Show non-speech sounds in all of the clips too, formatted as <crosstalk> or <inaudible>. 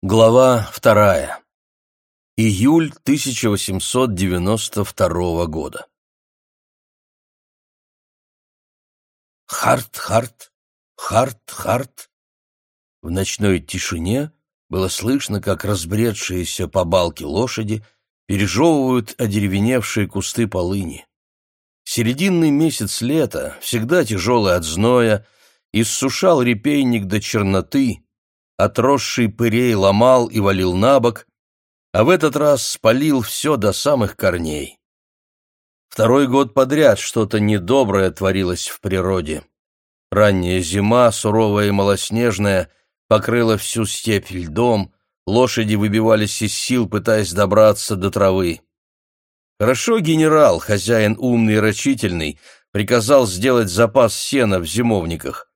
Глава вторая. Июль 1892 года. Харт-харт, харт-харт. В ночной тишине было слышно, как разбредшиеся по балке лошади пережевывают одеревеневшие кусты полыни. Серединный месяц лета, всегда тяжелый от зноя, иссушал репейник до черноты, отросший пырей ломал и валил на бок, а в этот раз спалил все до самых корней. Второй год подряд что-то недоброе творилось в природе. Ранняя зима, суровая и малоснежная, покрыла всю степь льдом, лошади выбивались из сил, пытаясь добраться до травы. Хорошо генерал, хозяин умный и рачительный, приказал сделать запас сена в зимовниках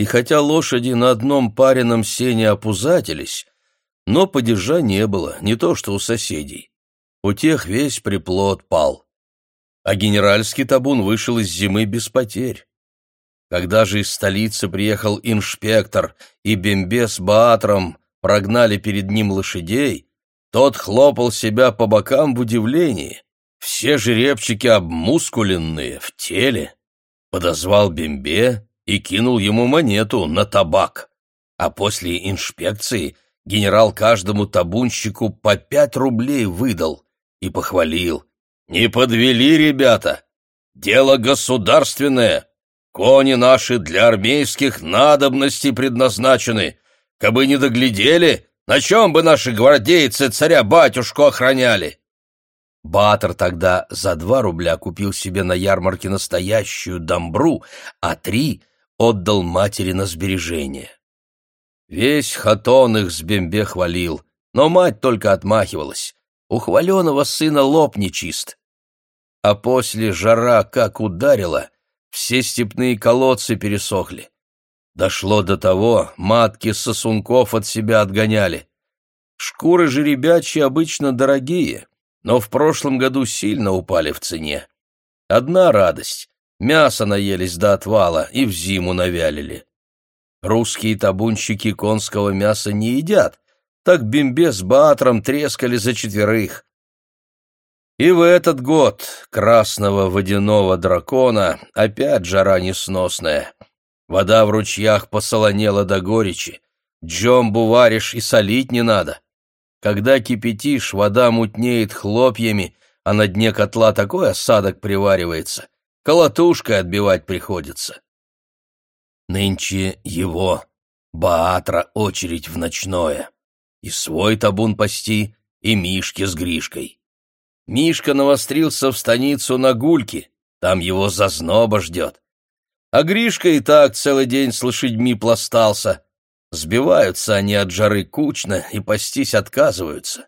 и хотя лошади на одном пареном сене опузатились, но падежа не было, не то что у соседей. У тех весь приплод пал. А генеральский табун вышел из зимы без потерь. Когда же из столицы приехал инспектор, и Бембе с Баатром прогнали перед ним лошадей, тот хлопал себя по бокам в удивлении. Все жеребчики обмускуленные, в теле. Подозвал Бембе и кинул ему монету на табак. А после инспекции генерал каждому табунщику по пять рублей выдал и похвалил. «Не подвели, ребята! Дело государственное! Кони наши для армейских надобностей предназначены. Кабы не доглядели, на чем бы наши гвардейцы царя-батюшку охраняли?» Батор тогда за два рубля купил себе на ярмарке настоящую дамбру, а три отдал матери на сбережение. Весь хатон их с Бембе хвалил, но мать только отмахивалась. У хваленого сына лоб нечист. А после жара как ударила, все степные колодцы пересохли. Дошло до того, матки сосунков от себя отгоняли. Шкуры жеребячие обычно дорогие, но в прошлом году сильно упали в цене. Одна радость Мясо наелись до отвала и в зиму навялили. Русские табунщики конского мяса не едят, так бимбе с баатром трескали за четверых. И в этот год красного водяного дракона опять жара несносная. Вода в ручьях посолонела до горечи. Джомбу варишь и солить не надо. Когда кипятишь, вода мутнеет хлопьями, а на дне котла такой осадок приваривается — колотушкой отбивать приходится. Нынче его, Баатра, очередь в ночное. И свой табун пасти, и Мишки с Гришкой. Мишка навострился в станицу на гульке, там его зазноба ждет. А Гришка и так целый день с лошадьми пластался. Сбиваются они от жары кучно и пастись отказываются.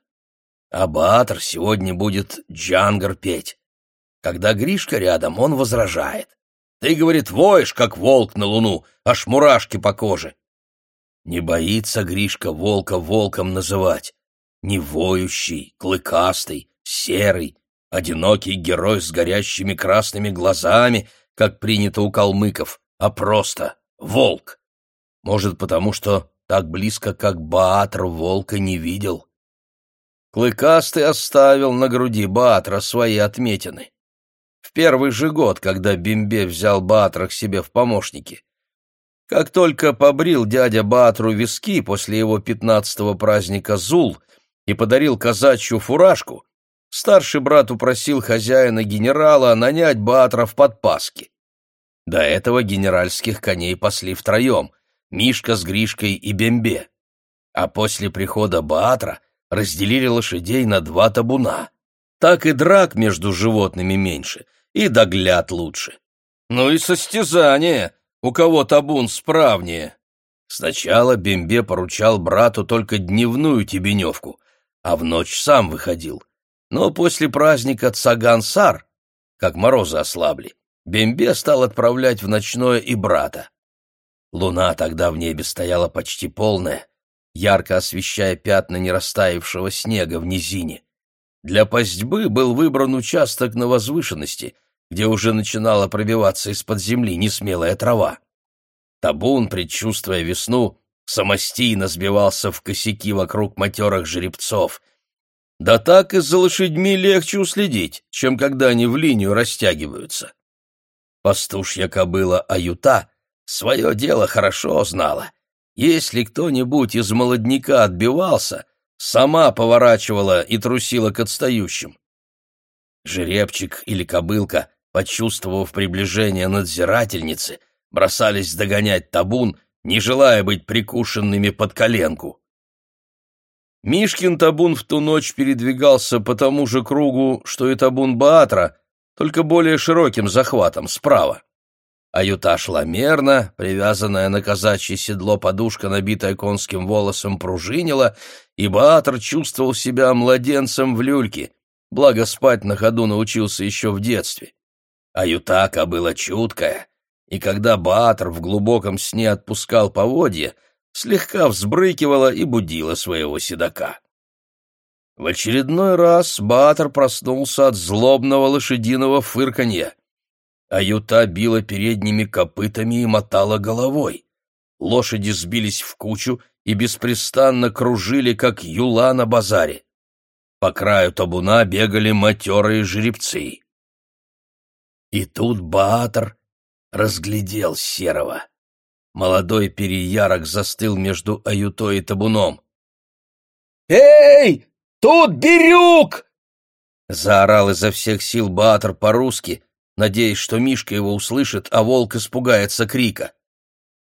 А Баатр сегодня будет джангар петь. Когда Гришка рядом, он возражает. Ты, говорит, воешь, как волк на луну, аж мурашки по коже. Не боится Гришка волка волком называть. Не воющий, клыкастый, серый, одинокий герой с горящими красными глазами, как принято у калмыков, а просто волк. Может, потому что так близко, как Баатр, волка не видел. Клыкастый оставил на груди Баатра свои отметины в первый же год, когда Бимбе взял Баатра к себе в помощники. Как только побрил дядя Баатру виски после его пятнадцатого праздника Зул и подарил казачью фуражку, старший брат упросил хозяина генерала нанять Баатра в подпаски. До этого генеральских коней пасли втроем — Мишка с Гришкой и Бембе. А после прихода Баатра разделили лошадей на два табуна. Так и драк между животными меньше, и догляд лучше. Ну и состязание, у кого табун справнее. Сначала Бембе поручал брату только дневную тебеневку, а в ночь сам выходил. Но после праздника Цагансар, как морозы ослабли, Бембе стал отправлять в ночное и брата. Луна тогда в небе стояла почти полная, ярко освещая пятна нерастаявшего снега в низине. Для пастьбы был выбран участок на возвышенности, где уже начинала пробиваться из-под земли несмелая трава. Табун, предчувствуя весну, самостийно сбивался в косяки вокруг матерых жеребцов. Да так и за лошадьми легче уследить, чем когда они в линию растягиваются. Пастушья кобыла Аюта свое дело хорошо знала. Если кто-нибудь из молодняка отбивался, сама поворачивала и трусила к отстающим. Жеребчик или кобылка, почувствовав приближение надзирательницы, бросались догонять табун, не желая быть прикушенными под коленку. Мишкин табун в ту ночь передвигался по тому же кругу, что и табун Баатра, только более широким захватом, справа. Аюта шла мерно, привязанная на казачье седло подушка, набитая конским волосом, пружинила, и Баатр чувствовал себя младенцем в люльке, благо спать на ходу научился еще в детстве. Аютака была чуткая, и когда Баатр в глубоком сне отпускал поводья, слегка взбрыкивала и будила своего седока. В очередной раз Баатр проснулся от злобного лошадиного фырканья. Аюта била передними копытами и мотала головой. Лошади сбились в кучу и беспрестанно кружили, как юла на базаре. По краю табуна бегали матерые жеребцы. И тут Баатр разглядел серого. Молодой переярок застыл между аютой и табуном. «Эй, тут Бирюк!» Заорал изо всех сил Баатр по-русски, надеясь, что Мишка его услышит, а волк испугается крика.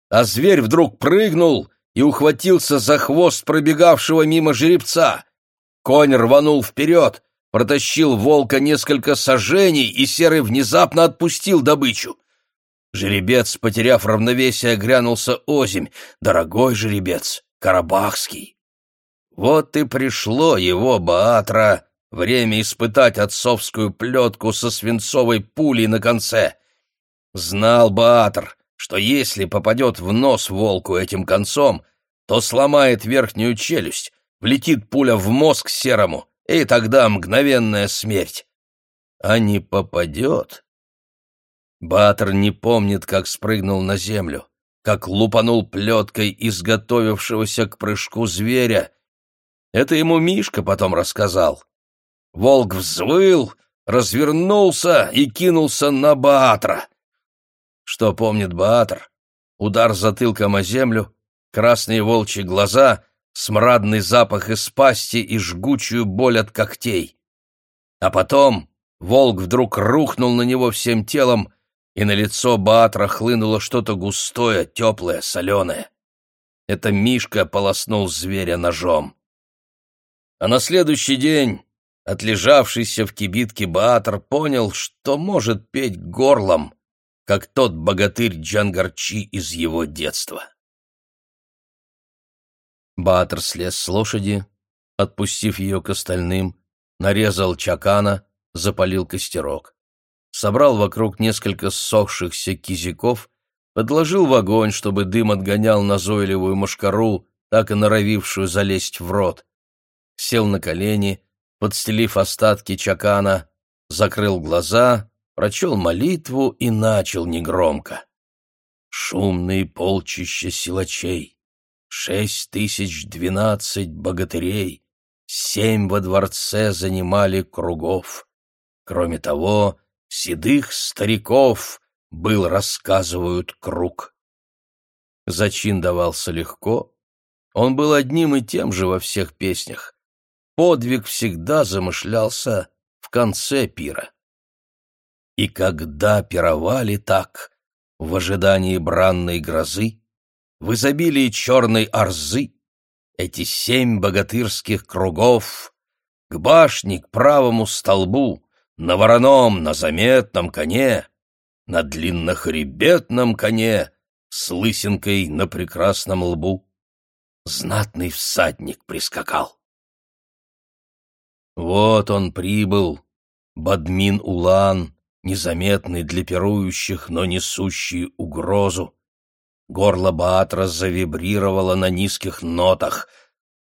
А зверь вдруг прыгнул и ухватился за хвост пробегавшего мимо жеребца. Конь рванул вперед, протащил волка несколько сажений, и серый внезапно отпустил добычу. Жеребец, потеряв равновесие, грянулся озимь. Дорогой жеребец, карабахский. Вот и пришло его, Баатра, время испытать отцовскую плетку со свинцовой пулей на конце. Знал Баатр, что если попадет в нос волку этим концом, то сломает верхнюю челюсть, влетит пуля в мозг серому, и тогда мгновенная смерть. А не попадет, Батор не помнит, как спрыгнул на землю, как лупанул плеткой изготовившегося к прыжку зверя. Это ему Мишка потом рассказал. Волк взвыл, развернулся и кинулся на Баатра. Что помнит Баатр? Удар затылком о землю, красные волчьи глаза, смрадный запах из пасти и жгучую боль от когтей. А потом волк вдруг рухнул на него всем телом, и на лицо Баатра хлынуло что-то густое, теплое, соленое. Это Мишка полоснул зверя ножом. А на следующий день отлежавшийся в кибитке Баатр понял, что может петь горлом, как тот богатырь Джангарчи из его детства. Баатр слез с лошади, отпустив ее к остальным, нарезал чакана, запалил костерок собрал вокруг несколько ссохшихся кизиков, подложил в огонь, чтобы дым отгонял назойливую мошкару, так и норовившую залезть в рот. Сел на колени, подстелив остатки чакана, закрыл глаза, прочел молитву и начал негромко. Шумные полчища силачей, шесть тысяч двенадцать богатырей, семь во дворце занимали кругов. Кроме того, седых стариков был, рассказывают, круг. Зачин давался легко, он был одним и тем же во всех песнях. Подвиг всегда замышлялся в конце пира. И когда пировали так, в ожидании бранной грозы, в изобилии черной орзы, эти семь богатырских кругов, к башне, к правому столбу, на вороном, на заметном коне, на длиннохребетном коне, с лысинкой на прекрасном лбу. Знатный всадник прискакал. Вот он прибыл, Бадмин-Улан, незаметный для пирующих, но несущий угрозу. Горло Баатра завибрировало на низких нотах.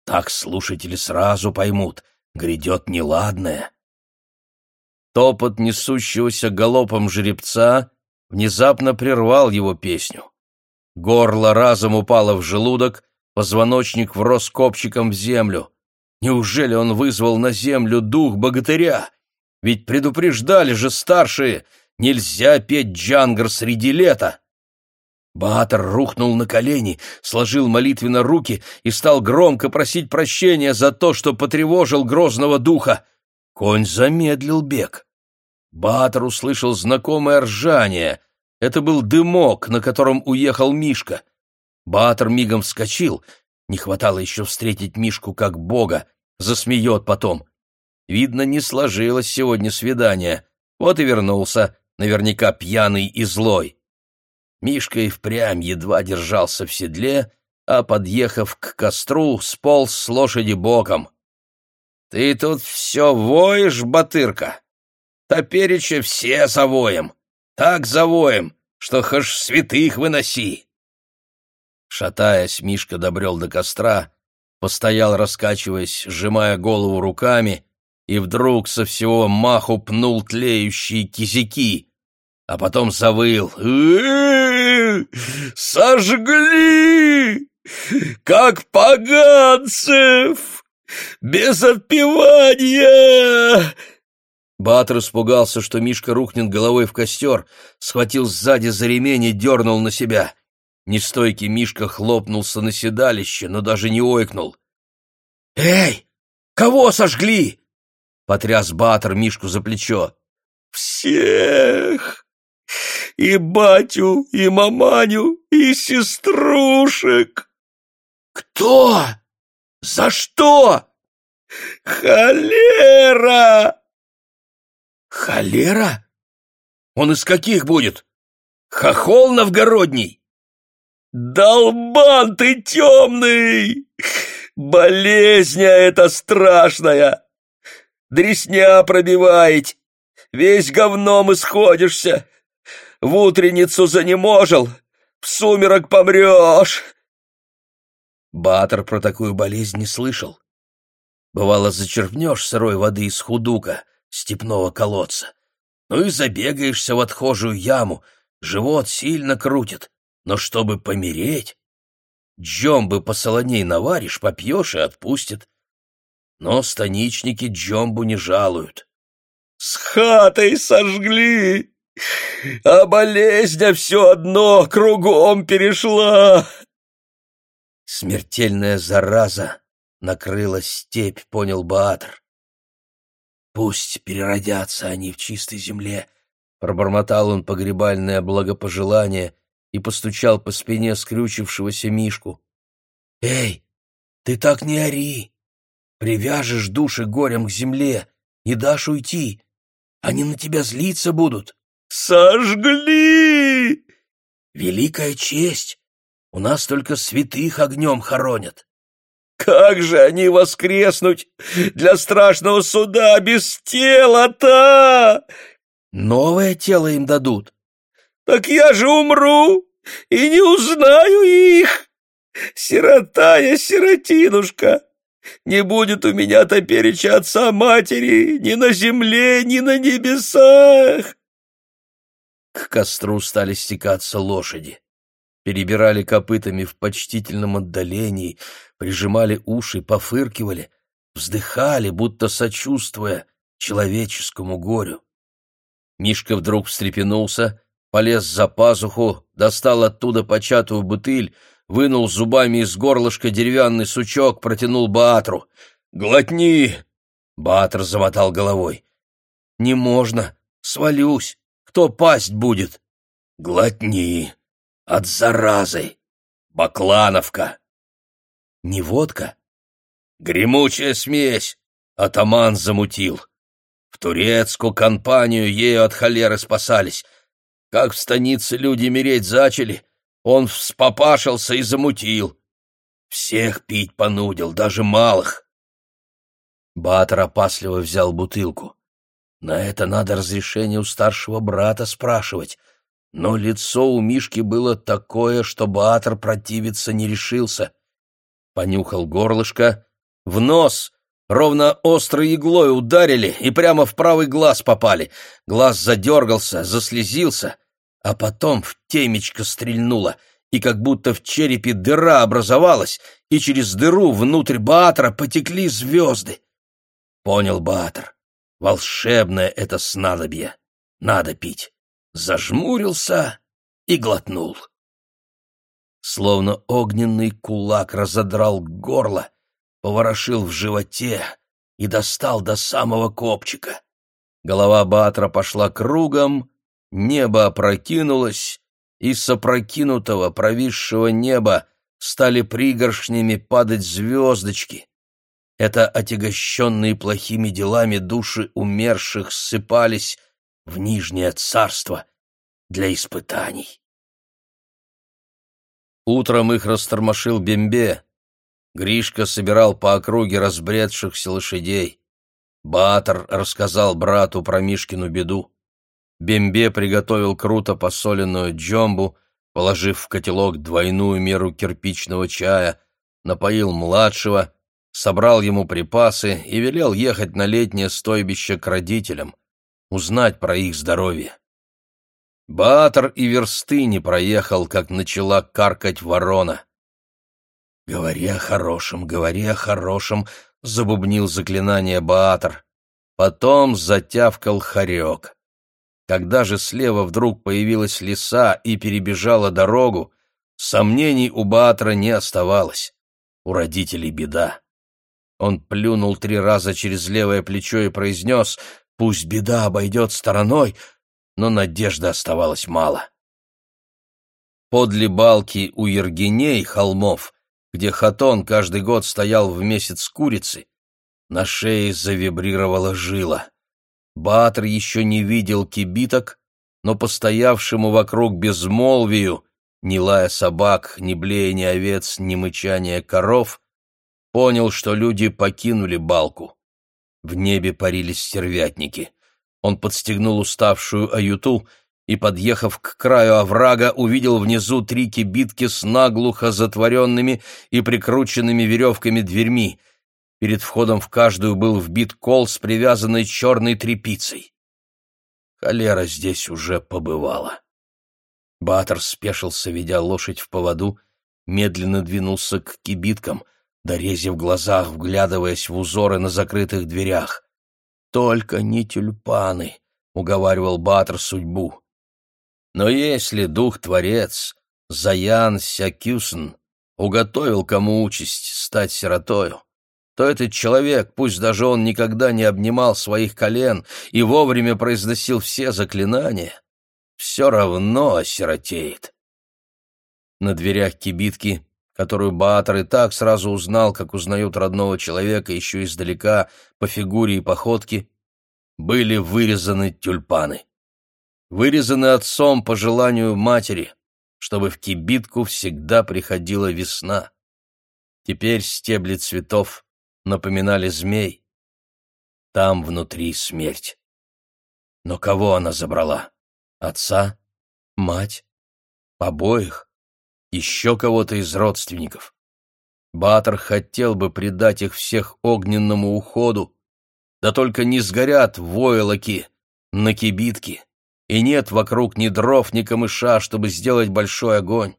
Так слушатели сразу поймут, грядет неладное. Топот несущегося галопом жеребца внезапно прервал его песню. Горло разом упало в желудок, Позвоночник врос копчиком в землю. Неужели он вызвал на землю дух богатыря? Ведь предупреждали же старшие, нельзя петь джангар среди лета. Баатр рухнул на колени, сложил молитвенно руки и стал громко просить прощения за то, что потревожил грозного духа. Конь замедлил бег. Баатр услышал знакомое ржание. Это был дымок, на котором уехал Мишка. Баатр мигом вскочил. Не хватало еще встретить Мишку как бога. Засмеет потом. Видно, не сложилось сегодня свидание. Вот и вернулся, наверняка пьяный и злой. Мишка и впрямь едва держался в седле, а, подъехав к костру, сполз с лошади боком. «Ты тут все воешь, Батырка? Топереча все завоем. Так завоем, что хошь святых выноси!» Шатаясь, Мишка добрел до костра, постоял, раскачиваясь, сжимая голову руками, и вдруг со всего маху пнул тлеющие кизяки, а потом завыл. «Сожгли! Как поганцев! Без отпевания!» Батр испугался, что Мишка рухнет головой в костер, схватил сзади за ремень и дернул на себя. Нестойкий Мишка хлопнулся на седалище, но даже не ойкнул. «Эй, кого сожгли?» — потряс Батр Мишку за плечо. «Всех!» И батю, и маманю, и сеструшек. Кто? За что? Холера! Холера? Он из каких будет? Хохол новгородний? Долбан ты темный! Болезнь эта страшная! Дресня пробивает, весь говном исходишься, в утренницу занеможил, в сумерок помрешь!» Батор про такую болезнь не слышал. Бывало, зачерпнешь сырой воды из худука, степного колодца, ну и забегаешься в отхожую яму, живот сильно крутит, но чтобы помереть, джомбы посолоней наваришь, попьешь и отпустит. Но станичники джомбу не жалуют. «С хатой сожгли!» А болезнь все одно кругом перешла. Смертельная зараза накрыла степь, понял Баатр. Пусть переродятся они в чистой земле, пробормотал он погребальное благопожелание и постучал по спине скрючившегося Мишку. Эй, ты так не ори! Привяжешь души горем к земле, не дашь уйти. Они на тебя злиться будут. «Сожгли!» «Великая честь! У нас только святых огнем хоронят!» «Как же они воскреснуть для страшного суда без тела-то?» «Новое тело им дадут». «Так я же умру и не узнаю их! Сирота я сиротинушка!» Не будет у меня топереча отца-матери ни на земле, ни на небесах. К костру стали стекаться лошади. Перебирали копытами в почтительном отдалении, прижимали уши, пофыркивали, вздыхали, будто сочувствуя человеческому горю. Мишка вдруг встрепенулся, полез за пазуху, достал оттуда початую бутыль, вынул зубами из горлышка деревянный сучок, протянул Баатру. «Глотни!» Баатр замотал головой. «Не можно, свалюсь. Кто пасть будет? Глотни. От заразы. Баклановка. Не водка? Гремучая смесь. Атаман замутил. В турецкую компанию ею от холеры спасались. Как в станице люди мереть зачали, он вспопашился и замутил. Всех пить понудил, даже малых. Батор опасливо взял бутылку. На это надо разрешение у старшего брата спрашивать. Но лицо у Мишки было такое, что Баатр противиться не решился. Понюхал горлышко. В нос! Ровно острой иглой ударили и прямо в правый глаз попали. Глаз задергался, заслезился, а потом в темечко стрельнуло, и как будто в черепе дыра образовалась, и через дыру внутрь Баатра потекли звезды. Понял Баатр, волшебное это снадобье, надо пить. Зажмурился и глотнул. Словно огненный кулак разодрал горло, поворошил в животе и достал до самого копчика. Голова Батра пошла кругом, небо опрокинулось, и с опрокинутого провисшего неба стали пригоршнями падать звездочки. Это отягощенные плохими делами души умерших ссыпались в Нижнее Царство для испытаний. Утром их растормошил Бембе. Гришка собирал по округе разбредшихся лошадей. Баатр рассказал брату про Мишкину беду. Бембе приготовил круто посоленную джомбу, положив в котелок двойную меру кирпичного чая, напоил младшего, собрал ему припасы и велел ехать на летнее стойбище к родителям, узнать про их здоровье. Баатр и версты не проехал, как начала каркать ворона. «Говори о хорошем, говори о хорошем», — забубнил заклинание Баатр. Потом затявкал хорек. Когда же слева вдруг появилась лиса и перебежала дорогу, сомнений у Баатра не оставалось. У родителей беда. Он плюнул три раза через левое плечо и произнес «Пусть беда обойдет стороной, но надежды оставалось мало. Подле балки у Ергеней холмов, где Хатон каждый год стоял в месяц курицы, на шее завибрировала жила. Баатр еще не видел кибиток, но постоявшему вокруг безмолвию, ни лая собак, ни блеяния овец, ни мычания коров, понял, что люди покинули балку. В небе парили стервятники. Он подстегнул уставшую аюту и, подъехав к краю оврага, увидел внизу три кибитки с наглухо затворенными и прикрученными веревками дверьми. Перед входом в каждую был вбит кол с привязанной черной тряпицей. Холера здесь уже побывала. Батор спешился, ведя лошадь в поводу, медленно двинулся к кибиткам, дорезив глазах, вглядываясь в узоры на закрытых дверях. Только не тюльпаны, уговаривал Батр судьбу. Но если дух-творец, Заян Сякюсен, уготовил кому участь стать сиротою, то этот человек, пусть даже он никогда не обнимал своих колен и вовремя произносил все заклинания, все равно осиротеет. На дверях кибитки которую Баатр и так сразу узнал, как узнают родного человека еще издалека по фигуре и походке, были вырезаны тюльпаны. Вырезаны отцом по желанию матери, чтобы в кибитку всегда приходила весна. Теперь стебли цветов напоминали змей. Там внутри смерть. Но кого она забрала? Отца? Мать? Обоих? Еще кого-то из родственников. Батор хотел бы предать их всех огненному уходу, да только не сгорят войлоки на кибитке, и нет вокруг ни дров, ни камыша, чтобы сделать большой огонь.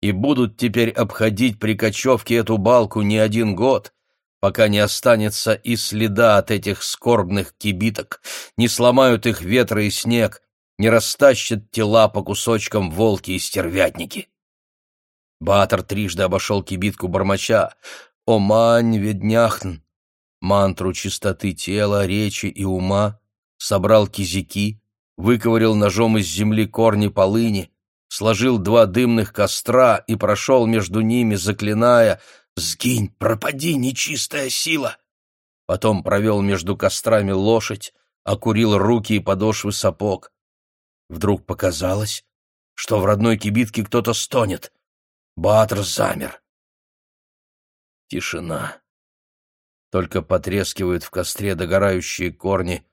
И будут теперь обходить при кочевке эту балку не один год, пока не останется и следа от этих скорбных кибиток, не сломают их ветры и снег, не растащат тела по кусочкам волки и стервятники. Батор трижды обошел кибитку бормоча «О мань ведняхн!» мантру чистоты тела, речи и ума, собрал кизики, выковырял ножом из земли корни полыни, сложил два дымных костра и прошел между ними, заклиная «Сгинь, пропади, нечистая сила!» Потом провел между кострами лошадь, окурил руки и подошвы сапог. Вдруг показалось, что в родной кибитке кто-то стонет. Батр замер. Тишина. Только потрескивают в костре догорающие корни,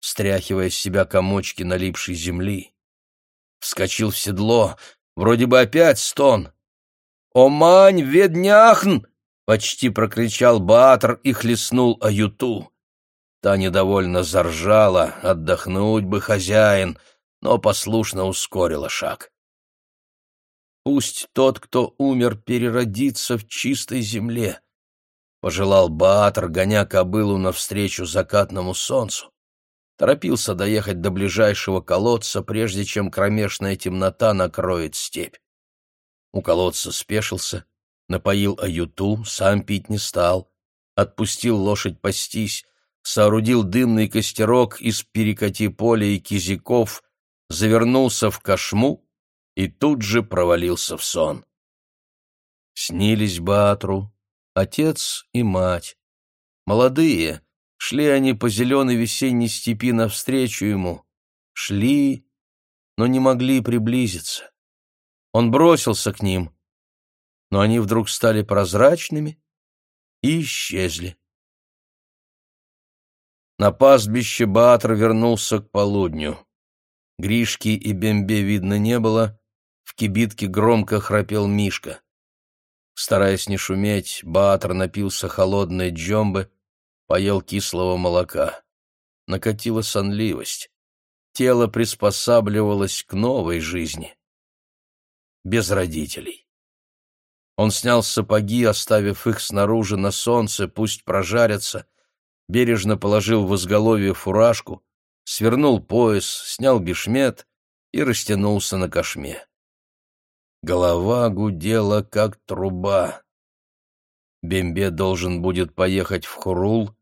стряхивая с себя комочки налипшей земли. Вскочил в седло, вроде бы опять стон. «О, мань, ведняхн!» — почти прокричал Баатр и хлестнул Аюту. Та недовольно заржала, отдохнуть бы хозяин, но послушно ускорила шаг. Пусть тот, кто умер, переродится в чистой земле. Пожелал Баатр, гоня кобылу навстречу закатному солнцу. Торопился доехать до ближайшего колодца, прежде чем кромешная темнота накроет степь. У колодца спешился, напоил аюту, сам пить не стал, отпустил лошадь пастись, соорудил дымный костерок из перекати поля и кизиков, завернулся в кошму и тут же провалился в сон. Снились Батру отец и мать. Молодые, шли они по зеленой весенней степи навстречу ему. Шли, но не могли приблизиться. Он бросился к ним, но они вдруг стали прозрачными и исчезли. На пастбище Баатр вернулся к полудню. Гришки и Бембе видно не было, в кибитке громко храпел Мишка. Стараясь не шуметь, Баатр напился холодной джомбы, поел кислого молока. Накатила сонливость. Тело приспосабливалось к новой жизни. Без родителей. Он снял сапоги, оставив их снаружи на солнце, пусть прожарятся, бережно положил в изголовье фуражку, свернул пояс, снял бешмет и растянулся на кошме. Голова гудела, как труба. Бембе должен будет поехать в Хурул,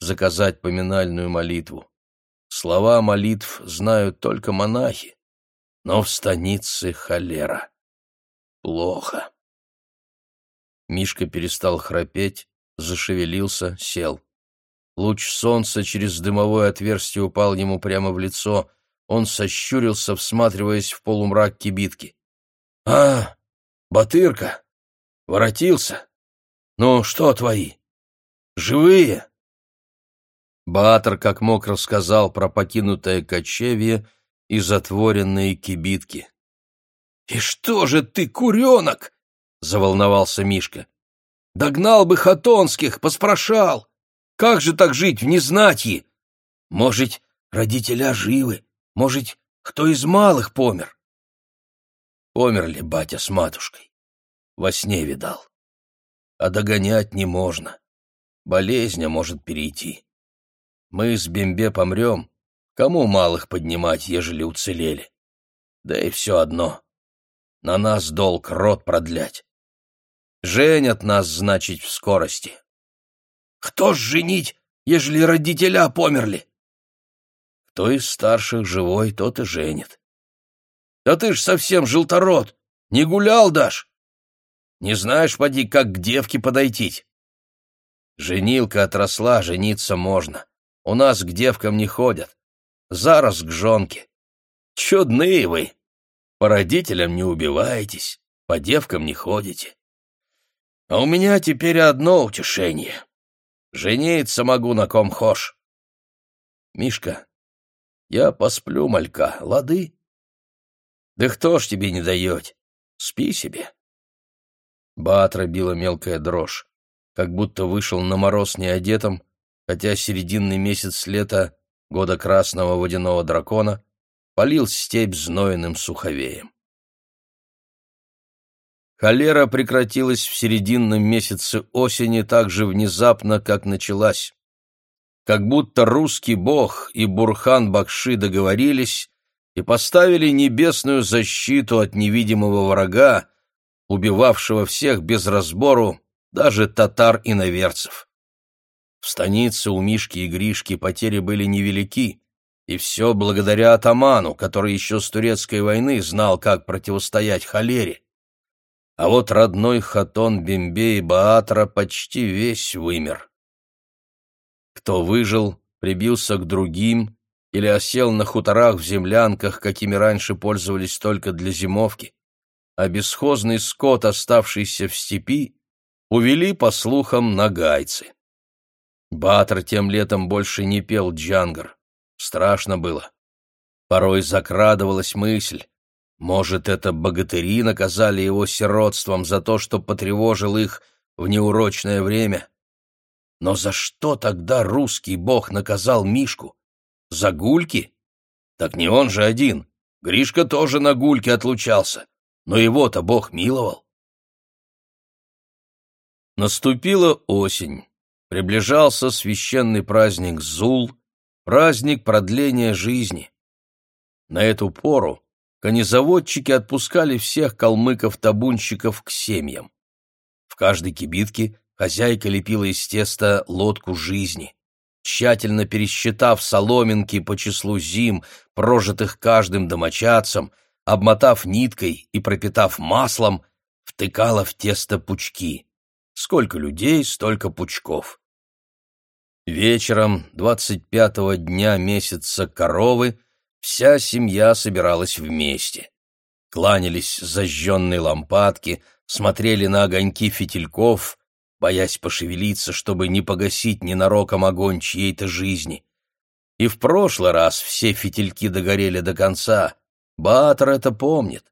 заказать поминальную молитву. Слова молитв знают только монахи, но в станице холера. Плохо. Мишка перестал храпеть, зашевелился, сел. Луч солнца через дымовое отверстие упал ему прямо в лицо. Он сощурился, всматриваясь в полумрак кибитки. «А, Батырка! Воротился! Ну, что твои? Живые?» Баатр как мог рассказал про покинутое кочевье и затворенные кибитки. «И что же ты, куренок?» — заволновался Мишка. «Догнал бы хатонских, поспрашал. Как же так жить в незнатье? Может, родителя живы, может, кто из малых помер? Померли батя с матушкой. Во сне видал. А догонять не можно. Болезнь может перейти. Мы с Бембе помрем. Кому малых поднимать, ежели уцелели? Да и все одно. На нас долг рот продлять. Женят нас, значит, в скорости. Кто ж женить, ежели родителя померли? Кто из старших живой, тот и женит. Да ты ж совсем желторот, не гулял дашь? Не знаешь, поди, как к девке подойти? Женилка отросла, жениться можно. У нас к девкам не ходят. Зараз к жонке. Чудные вы. По родителям не убиваетесь, по девкам не ходите. А у меня теперь одно утешение. Жениться могу на ком хошь. Мишка, я посплю малька, лады? Да кто ж тебе не дает? Спи себе. Батра била мелкая дрожь, как будто вышел на мороз неодетым, хотя серединный месяц лета, года красного водяного дракона, полил степь знойным суховеем. Холера прекратилась в серединном месяце осени так же внезапно, как началась. Как будто русский бог и Бурхан Бакши договорились и поставили небесную защиту от невидимого врага, убивавшего всех без разбору, даже татар и наверцев. В станице у Мишки и Гришки потери были невелики, и все благодаря атаману, который еще с турецкой войны знал, как противостоять холере а вот родной хатон Бимбе и Баатра почти весь вымер. Кто выжил, прибился к другим или осел на хуторах в землянках, какими раньше пользовались только для зимовки, а бесхозный скот, оставшийся в степи, увели, по слухам, нагайцы. Баатр тем летом больше не пел джангар. Страшно было. Порой закрадывалась мысль, может, это богатыри наказали его сиротством за то, что потревожил их в неурочное время? Но за что тогда русский бог наказал Мишку? За гульки? Так не он же один. Гришка тоже на гульке отлучался. но его-то Бог миловал. Наступила осень. Приближался священный праздник Зул, праздник продления жизни. На эту пору конезаводчики отпускали всех калмыков-табунщиков к семьям. В каждой кибитке хозяйка лепила из теста лодку жизни. Тщательно пересчитав соломинки по числу зим, прожитых каждым домочадцем, обмотав ниткой и пропитав маслом, втыкала в тесто пучки. Сколько людей, столько пучков. Вечером двадцать пятого дня месяца коровы вся семья собиралась вместе. Кланялись зажженные лампадки, смотрели на огоньки фитильков, боясь пошевелиться, чтобы не погасить ненароком огонь чьей-то жизни. И в прошлый раз все фитильки догорели до конца. Баатр это помнит.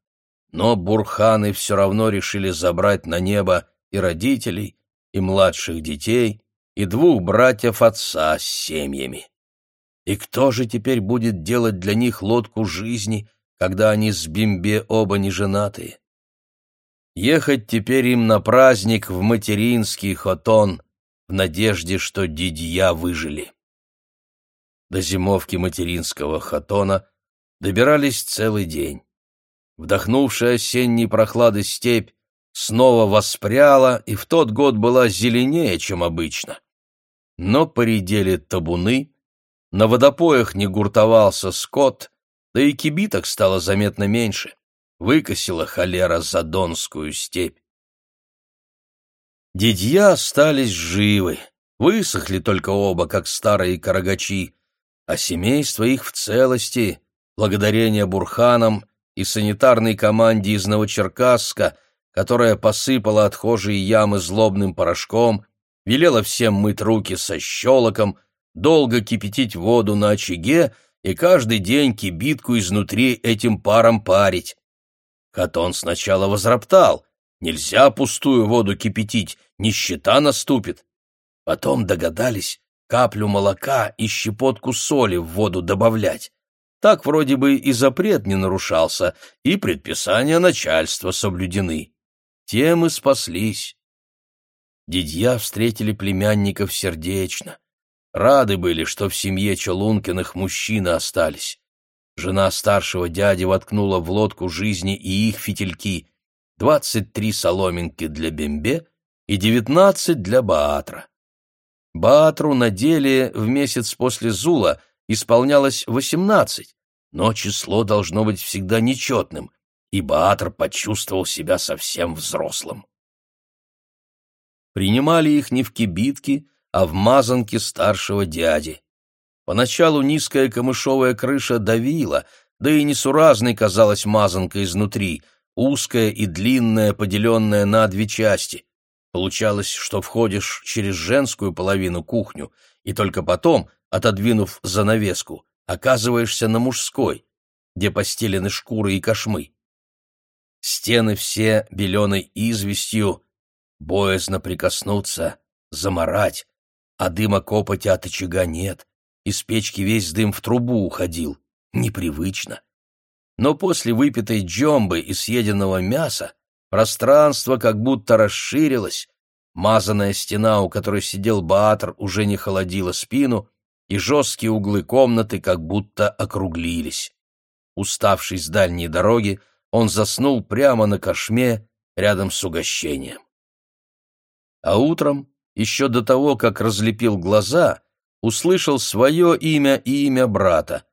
Но бурханы все равно решили забрать на небо и родителей, и младших детей, и двух братьев отца с семьями. И кто же теперь будет делать для них лодку жизни, когда они с Бимбе оба не женатые? Ехать теперь им на праздник в материнский хотон в надежде, что дидья выжили. До зимовки материнского хатона добирались целый день. Вдохнувшая осенней прохлады степь снова воспряла и в тот год была зеленее, чем обычно. Но поредели табуны, на водопоях не гуртовался скот, да и кибиток стало заметно меньше. Выкосила холера задонскую степь. Дедья остались живы, высохли только оба, как старые карагачи, а семейство их в целости, благодарение бурханам и санитарной команде из Новочеркасска, которая посыпала отхожие ямы злобным порошком, велела всем мыть руки со щелоком, долго кипятить воду на очаге и каждый день кибитку изнутри этим паром парить. Катон сначала возроптал. Нельзя пустую воду кипятить, нищета наступит. Потом догадались каплю молока и щепотку соли в воду добавлять. Так вроде бы и запрет не нарушался, и предписания начальства соблюдены. Тем и спаслись. Дидья встретили племянников сердечно. Рады были, что в семье Челункиных мужчины остались. Жена старшего дяди воткнула в лодку жизни и их фитильки, двадцать три соломинки для Бембе и девятнадцать для Баатра. Баатру на деле в месяц после Зула исполнялось восемнадцать, но число должно быть всегда нечетным, и Баатр почувствовал себя совсем взрослым. Принимали их не в кибитке, а в мазанке старшего дяди. Поначалу низкая камышовая крыша давила, да и несуразной казалась мазанка изнутри, узкая и длинная, поделенная на две части. Получалось, что входишь через женскую половину кухню, и только потом, отодвинув занавеску, оказываешься на мужской, где постелены шкуры и кошмы. Стены все беленой известью, боязно прикоснуться, заморать, а дыма копоти от очага нет, из печки весь дым в трубу уходил, непривычно. Но после выпитой джомбы и съеденного мяса пространство как будто расширилось, мазаная стена, у которой сидел Баатр, уже не холодила спину, и жесткие углы комнаты как будто округлились. Уставший с дальней дороги, он заснул прямо на кошме рядом с угощением. А утром, еще до того, как разлепил глаза, услышал свое имя и имя брата.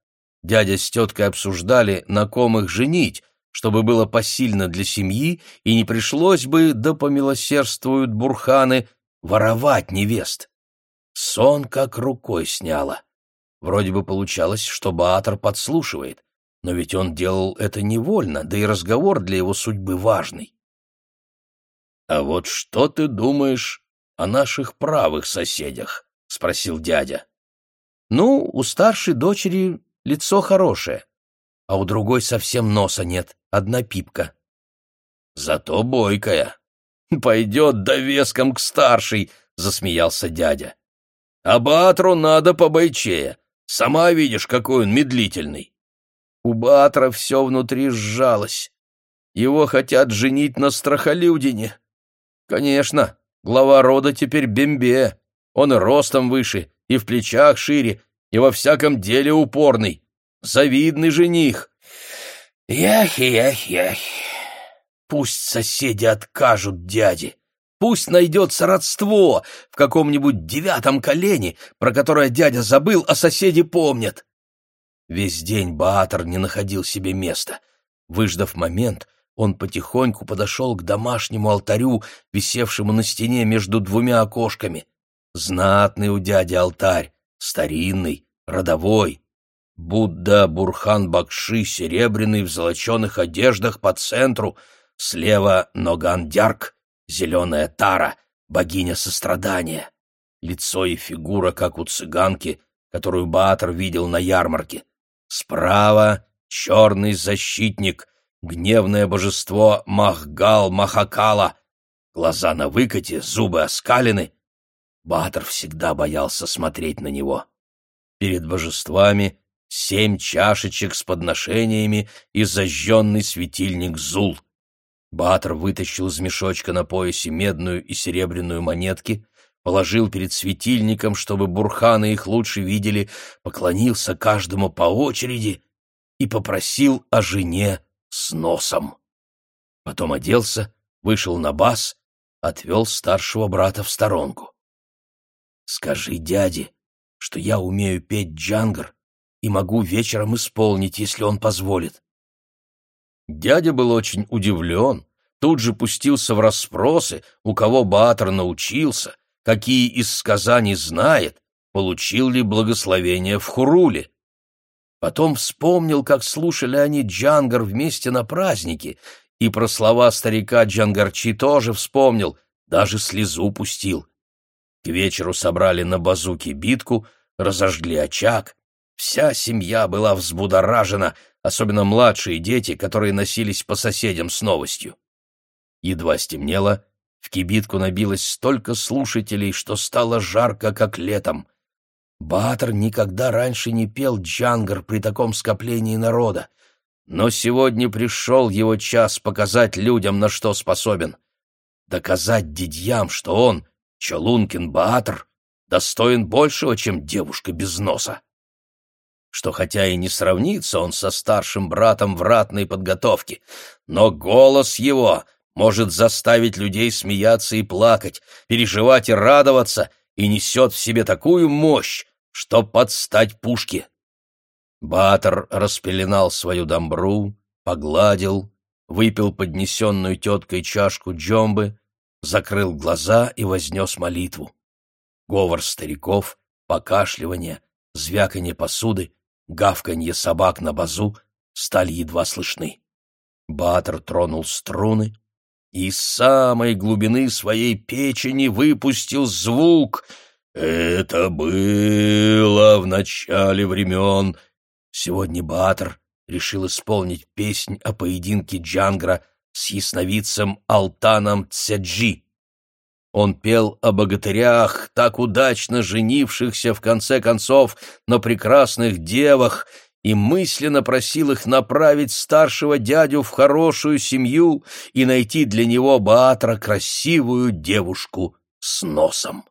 Дядя с теткой обсуждали, на ком их женить, чтобы было посильно для семьи и не пришлось бы, да помилосердствуют бурханы, воровать невест. Сон как рукой сняло. Вроде бы получалось, что Баатр подслушивает но ведь он делал это невольно, да и разговор для его судьбы важный. «А вот что ты думаешь о наших правых соседях?» — спросил дядя. «Ну, у старшей дочери лицо хорошее, а у другой совсем носа нет, одна пипка». «Зато бойкая. <laughs> Пойдет довеском к старшей», — засмеялся дядя. «А Батру надо побойчее. Сама видишь, какой он медлительный». У Батра все внутри сжалось. Его хотят женить на страхолюдине. Конечно, глава рода теперь Бембе. Он ростом выше, и в плечах шире, и во всяком деле упорный. Завидный жених. Ях-ях-ях. Пусть соседи откажут дяде. Пусть найдется родство в каком-нибудь девятом колене, про которое дядя забыл, а соседи помнят. Весь день Баатр не находил себе места. Выждав момент, он потихоньку подошел к домашнему алтарю, висевшему на стене между двумя окошками. Знатный у дяди алтарь, старинный, родовой. Будда Бурхан Бакши, серебряный в золоченых одеждах по центру, слева Ногандярк, зеленая тара, богиня сострадания. Лицо и фигура, как у цыганки, которую Баатр видел на ярмарке. Справа черный защитник, гневное божество Махгал Махакала. Глаза на выкате, зубы оскалены. Батор всегда боялся смотреть на него. Перед божествами семь чашечек с подношениями и зажженный светильник Зул. Батор вытащил из мешочка на поясе медную и серебряную монетки, положил перед светильником, чтобы бурханы их лучше видели, поклонился каждому по очереди и попросил о жене с носом. Потом оделся, вышел на бас, отвел старшего брата в сторонку. «Скажи дяде, что я умею петь джангар и могу вечером исполнить, если он позволит». Дядя был очень удивлен, тут же пустился в расспросы, у кого Баатр научился, какие из сказаний знает, получил ли благословение в Хуруле. Потом вспомнил, как слушали они Джангар вместе на празднике, и про слова старика Джангарчи тоже вспомнил, даже слезу пустил. К вечеру собрали на базуке битку, разожгли очаг. Вся семья была взбудоражена, особенно младшие дети, которые носились по соседям с новостью. Едва стемнело, в кибитку набилось столько слушателей, что стало жарко, как летом. Баатр никогда раньше не пел джангар при таком скоплении народа. Но сегодня пришел его час показать людям, на что способен. Доказать дядьям, что он, Чолункин Баатр, достоин большего, чем девушка без носа. Что хотя и не сравнится он со старшим братом в ратной подготовке, но голос его может заставить людей смеяться и плакать, переживать и радоваться, и несет в себе такую мощь, что подстать пушке. Батор распеленал свою домбру, погладил, выпил поднесенную теткой чашку джомбы, закрыл глаза и вознес молитву. Говор стариков, покашливание, звяканье посуды, гавканье собак на базу стали едва слышны. Батор тронул струны и из самой глубины своей печени выпустил звук — это было в начале времен. Сегодня Баатр решил исполнить песнь о поединке Джангра с ясновидцем Алтаном Цяджи. Он пел о богатырях, так удачно женившихся в конце концов на прекрасных девах, и мысленно просил их направить старшего дядю в хорошую семью и найти для него Баатра красивую девушку с носом.